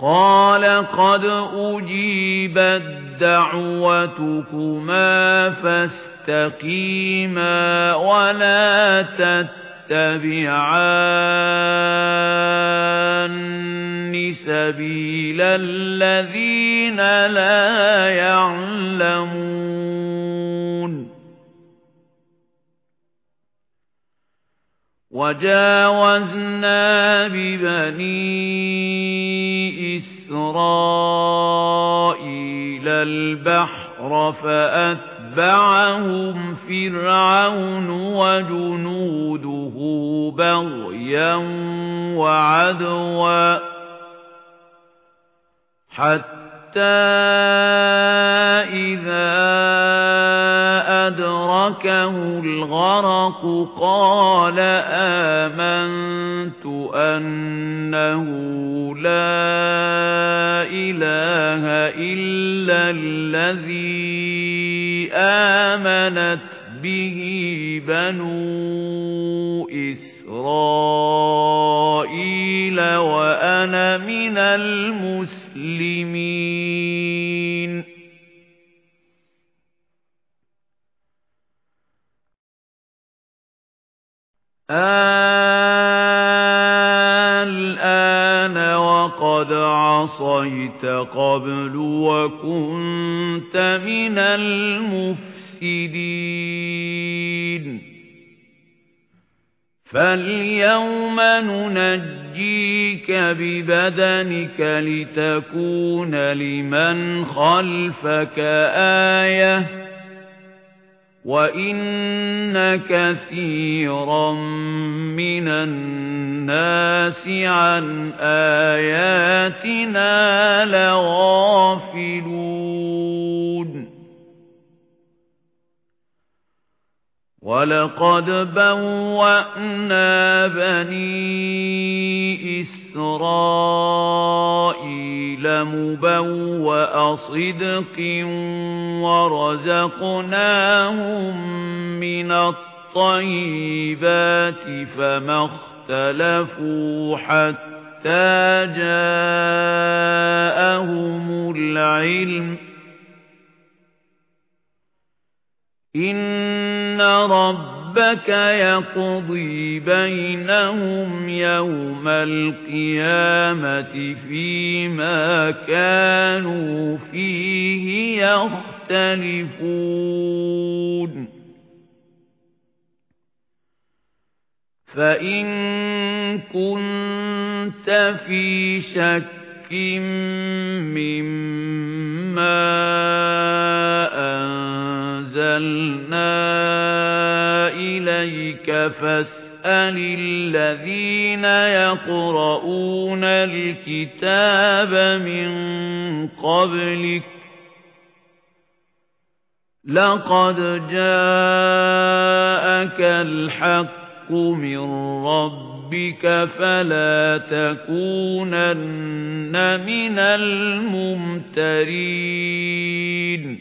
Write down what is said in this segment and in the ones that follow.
قَالَ قَدْ أُجِيبَتْ دَعْوَتُكُمَا فَاسْتَقِيمَا وَلَا تَتَّبِعَانِّ سَبِيلَ الَّذِينَ لَا يَعْلَمُونَ. وَجَاوَزْنَا بِبَنِي إِسْرَائِيلَ الْبَحْرَ فَأَتْبَعَهُمْ فِرْعَوْنُ وَجُنُودُهُ بَغْيًا وَعَدْوًا حَتَّى إِذَا أَدْرَكَهُ الْغَرَقُ قَالَ آمَنْتُ أَنَّهُ لَا إِلَّا الَّذِي آمَنَتْ بِهِ بَنُو إِسْرَائِيلَ وَأَنَا مِنَ الْمُسْلِمِينَ الْآنَ عَصَيْتَ قَبْلُ وَكُنْتَ مِنَ الْمُفْسِدِينَ. فَالْيَوْمَ نُنَجِّيكَ بِبَدَنِكَ لِتَكُونَ لِمَنْ خَلْفَكَ آيَةً. وَإِنَّ كَثِيرًا مِنَ النَّاسِ عَن آيَاتِنَا لَغَافِلُونَ وَلَقَدْ بَوَّأْنَا بَنِي إِسْرَائِيلَ مُبَوَّأَ صِدْقٍ وَرَزَقْنَاهُم مِّنَ الطَّيِّبَاتِ فَمَا اخْتَلَفُوا حَتَّى جَاءَهُمُ الْعِلْمُ إِنَّ رَبَّكَ يَقْضِي بَيْنَهُمْ يَوْمَ الْقِيَامَةِ فِيمَا كَانُوا فِيهِ يَخْتَلِفُونَ فَإِن كُنتَ فِي شَكٍّ مِّمَّا أَنزَلْنَا إِلَيْكَ فَاسْأَلِ الَّذِينَ يَقْرَؤُونَ الْكِتَابَ مِن قَبْلِكَ لَقَدْ جَاءَكَ الْحَقُّ مِن رَّبِّكَ فَلَا تَكُونَنَّ مِنَ الْمُمْتَرِينَ.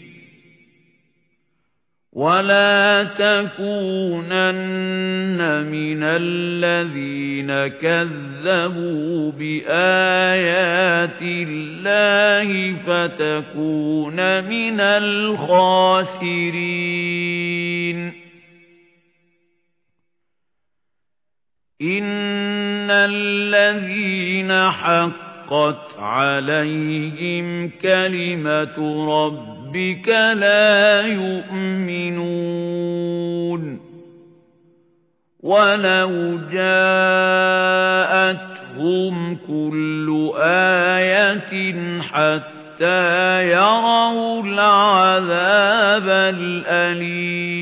وَلَا تَكُونَنَّ مِنَ الَّذِينَ كَذَّبُوا بِآيَاتِ اللَّهِ فَتَكُونَ مِنَ الْخَاسِرِينَ. إِنَّ الَّذِينَ حَقَّتْ عَلَيْهِمْ كَلِمَةُ رَبِّكَ لَا يُؤْمِنُونَ وَلَوْ جَاءَتْهُمْ كُلُّ آيَةٍ حَتَّى يَرَوْا الْعَذَابَ الْأَلِيمَ